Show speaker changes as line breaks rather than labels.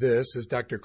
This is Dr.